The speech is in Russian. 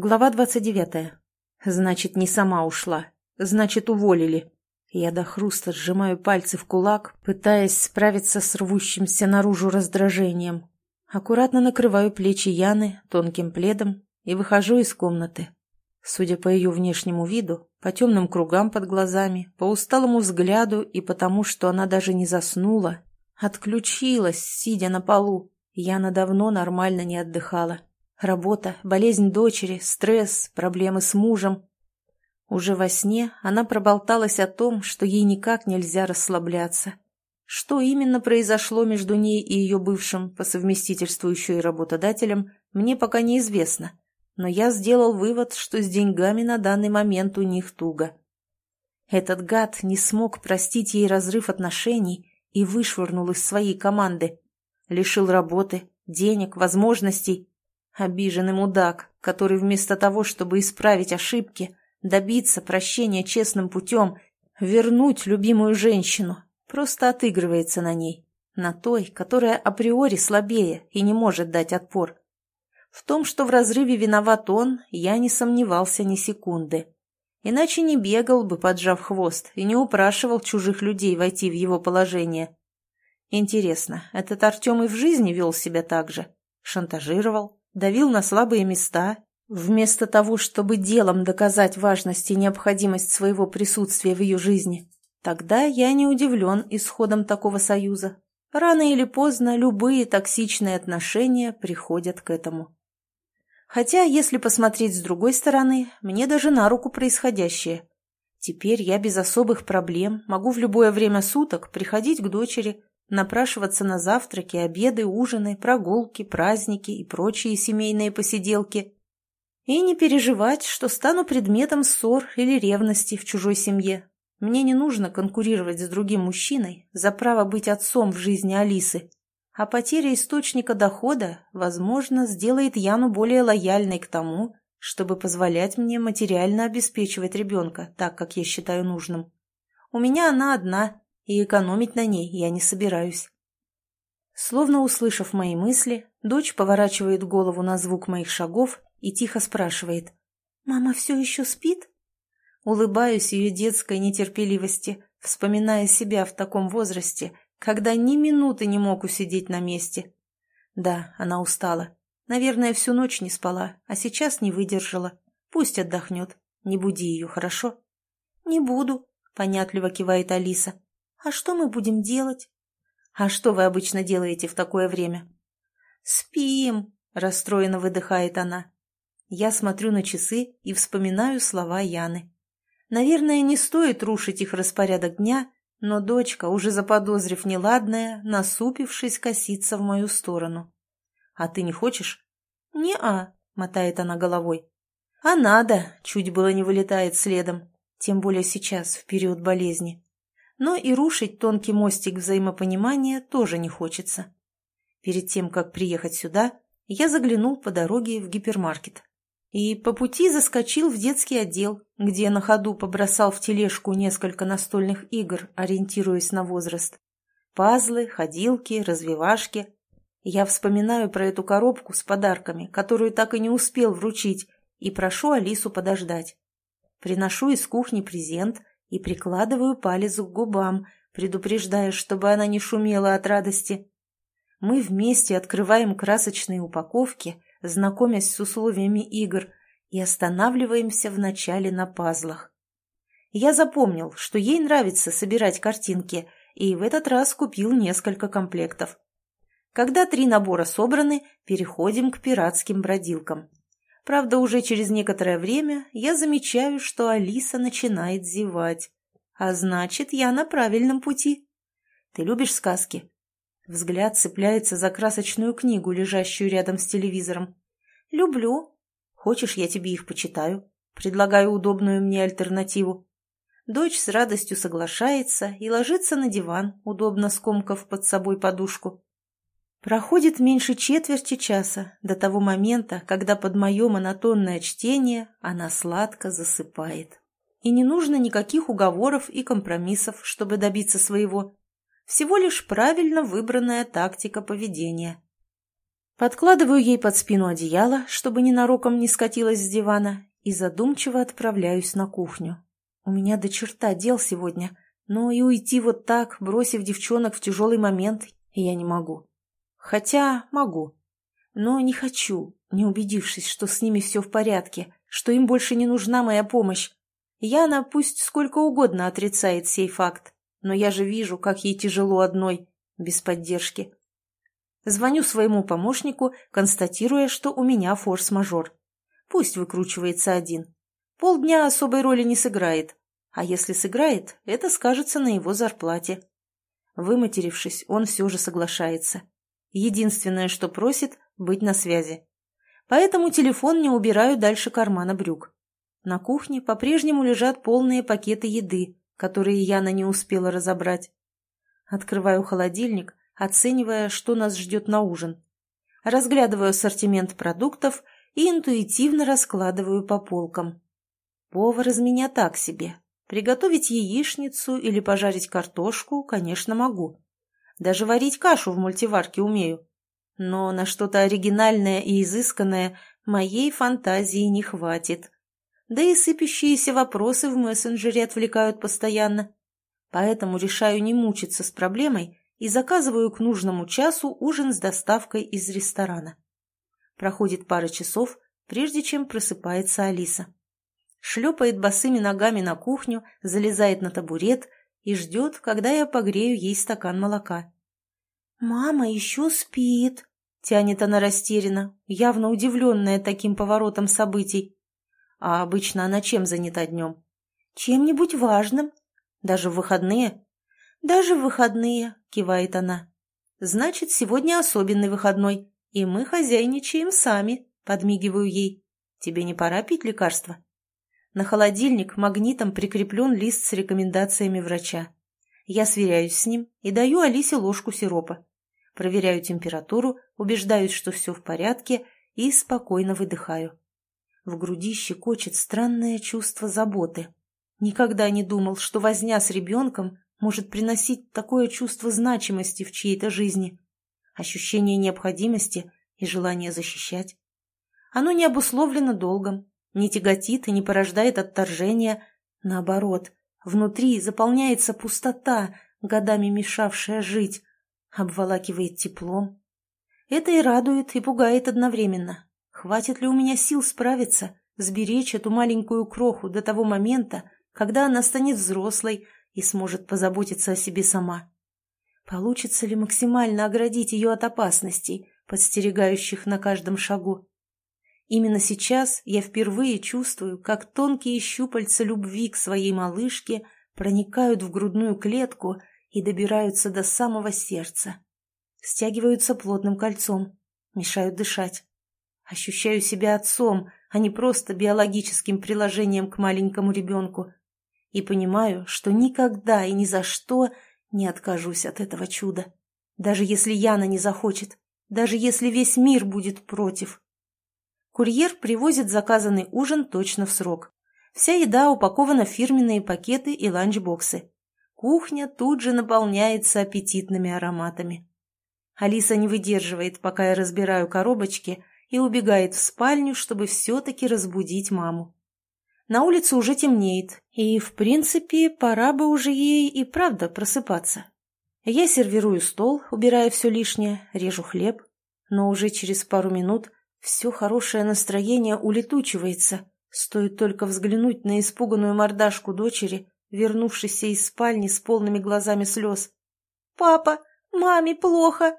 Глава двадцать девятая. Значит, не сама ушла. Значит, уволили. Я до хруста сжимаю пальцы в кулак, пытаясь справиться с рвущимся наружу раздражением. Аккуратно накрываю плечи Яны тонким пледом и выхожу из комнаты. Судя по ее внешнему виду, по темным кругам под глазами, по усталому взгляду и потому, что она даже не заснула, отключилась, сидя на полу, Яна давно нормально не отдыхала. Работа, болезнь дочери, стресс, проблемы с мужем. Уже во сне она проболталась о том, что ей никак нельзя расслабляться. Что именно произошло между ней и ее бывшим, по совместительству еще и работодателем, мне пока неизвестно. Но я сделал вывод, что с деньгами на данный момент у них туго. Этот гад не смог простить ей разрыв отношений и вышвырнул из своей команды. Лишил работы, денег, возможностей Обиженный мудак, который вместо того, чтобы исправить ошибки, добиться прощения честным путем, вернуть любимую женщину, просто отыгрывается на ней, на той, которая априори слабее и не может дать отпор. В том, что в разрыве виноват он, я не сомневался ни секунды. Иначе не бегал бы, поджав хвост, и не упрашивал чужих людей войти в его положение. Интересно, этот Артем и в жизни вел себя так же? Шантажировал? Давил на слабые места, вместо того, чтобы делом доказать важность и необходимость своего присутствия в ее жизни. Тогда я не удивлен исходом такого союза. Рано или поздно любые токсичные отношения приходят к этому. Хотя, если посмотреть с другой стороны, мне даже на руку происходящее. Теперь я без особых проблем могу в любое время суток приходить к дочери, напрашиваться на завтраки, обеды, ужины, прогулки, праздники и прочие семейные посиделки. И не переживать, что стану предметом ссор или ревности в чужой семье. Мне не нужно конкурировать с другим мужчиной за право быть отцом в жизни Алисы. А потеря источника дохода, возможно, сделает Яну более лояльной к тому, чтобы позволять мне материально обеспечивать ребенка так, как я считаю нужным. У меня она одна, и экономить на ней я не собираюсь. Словно услышав мои мысли, дочь поворачивает голову на звук моих шагов и тихо спрашивает. «Мама все еще спит?» Улыбаюсь ее детской нетерпеливости, вспоминая себя в таком возрасте, когда ни минуты не мог усидеть на месте. Да, она устала. Наверное, всю ночь не спала, а сейчас не выдержала. Пусть отдохнет. Не буди ее, хорошо? «Не буду», — понятливо кивает Алиса. «А что мы будем делать?» «А что вы обычно делаете в такое время?» «Спим», — расстроенно выдыхает она. Я смотрю на часы и вспоминаю слова Яны. Наверное, не стоит рушить их распорядок дня, но дочка, уже заподозрив неладное, насупившись, косится в мою сторону. «А ты не хочешь?» «Не-а», — мотает она головой. «А надо», — чуть было не вылетает следом, тем более сейчас, в период болезни но и рушить тонкий мостик взаимопонимания тоже не хочется. Перед тем, как приехать сюда, я заглянул по дороге в гипермаркет. И по пути заскочил в детский отдел, где на ходу побросал в тележку несколько настольных игр, ориентируясь на возраст. Пазлы, ходилки, развивашки. Я вспоминаю про эту коробку с подарками, которую так и не успел вручить, и прошу Алису подождать. Приношу из кухни презент, и прикладываю палец к губам, предупреждая, чтобы она не шумела от радости. Мы вместе открываем красочные упаковки, знакомясь с условиями игр, и останавливаемся вначале на пазлах. Я запомнил, что ей нравится собирать картинки, и в этот раз купил несколько комплектов. Когда три набора собраны, переходим к пиратским бродилкам. Правда, уже через некоторое время я замечаю, что Алиса начинает зевать. А значит, я на правильном пути. Ты любишь сказки? Взгляд цепляется за красочную книгу, лежащую рядом с телевизором. Люблю. Хочешь, я тебе их почитаю? Предлагаю удобную мне альтернативу. Дочь с радостью соглашается и ложится на диван, удобно скомкав под собой подушку. Проходит меньше четверти часа до того момента, когда под мое монотонное чтение она сладко засыпает. И не нужно никаких уговоров и компромиссов, чтобы добиться своего. Всего лишь правильно выбранная тактика поведения. Подкладываю ей под спину одеяло, чтобы ненароком не скатилась с дивана, и задумчиво отправляюсь на кухню. У меня до черта дел сегодня, но и уйти вот так, бросив девчонок в тяжелый момент, я не могу. Хотя могу. Но не хочу, не убедившись, что с ними все в порядке, что им больше не нужна моя помощь. Яна пусть сколько угодно отрицает сей факт, но я же вижу, как ей тяжело одной, без поддержки. Звоню своему помощнику, констатируя, что у меня форс-мажор. Пусть выкручивается один. Полдня особой роли не сыграет. А если сыграет, это скажется на его зарплате. Выматерившись, он все же соглашается. Единственное, что просит – быть на связи. Поэтому телефон не убираю дальше кармана брюк. На кухне по-прежнему лежат полные пакеты еды, которые Яна не успела разобрать. Открываю холодильник, оценивая, что нас ждет на ужин. Разглядываю ассортимент продуктов и интуитивно раскладываю по полкам. Повар из меня так себе. Приготовить яичницу или пожарить картошку, конечно, могу. Даже варить кашу в мультиварке умею. Но на что-то оригинальное и изысканное моей фантазии не хватит. Да и сыпящиеся вопросы в мессенджере отвлекают постоянно. Поэтому решаю не мучиться с проблемой и заказываю к нужному часу ужин с доставкой из ресторана. Проходит пара часов, прежде чем просыпается Алиса. Шлепает босыми ногами на кухню, залезает на табурет и ждет, когда я погрею ей стакан молока. «Мама еще спит», — тянет она растерянно, явно удивленная таким поворотом событий. А обычно она чем занята днем? Чем-нибудь важным. Даже в выходные? Даже в выходные, кивает она. Значит, сегодня особенный выходной, и мы хозяйничаем сами, подмигиваю ей. Тебе не пора пить лекарства? На холодильник магнитом прикреплен лист с рекомендациями врача. Я сверяюсь с ним и даю Алисе ложку сиропа. Проверяю температуру, убеждаюсь, что все в порядке, и спокойно выдыхаю. В груди щекочет странное чувство заботы. Никогда не думал, что возня с ребенком может приносить такое чувство значимости в чьей-то жизни, ощущение необходимости и желание защищать. Оно не обусловлено долгом, не тяготит и не порождает отторжения. Наоборот, внутри заполняется пустота, годами мешавшая жить, обволакивает теплом. Это и радует, и пугает одновременно. Хватит ли у меня сил справиться, сберечь эту маленькую кроху до того момента, когда она станет взрослой и сможет позаботиться о себе сама? Получится ли максимально оградить ее от опасностей, подстерегающих на каждом шагу? Именно сейчас я впервые чувствую, как тонкие щупальца любви к своей малышке проникают в грудную клетку и добираются до самого сердца. Стягиваются плотным кольцом, мешают дышать. Ощущаю себя отцом, а не просто биологическим приложением к маленькому ребенку. И понимаю, что никогда и ни за что не откажусь от этого чуда. Даже если Яна не захочет, даже если весь мир будет против. Курьер привозит заказанный ужин точно в срок. Вся еда упакована в фирменные пакеты и ланчбоксы. Кухня тут же наполняется аппетитными ароматами. Алиса не выдерживает, пока я разбираю коробочки – и убегает в спальню, чтобы все-таки разбудить маму. На улице уже темнеет, и, в принципе, пора бы уже ей и правда просыпаться. Я сервирую стол, убирая все лишнее, режу хлеб, но уже через пару минут все хорошее настроение улетучивается, стоит только взглянуть на испуганную мордашку дочери, вернувшейся из спальни с полными глазами слез. «Папа, маме плохо!»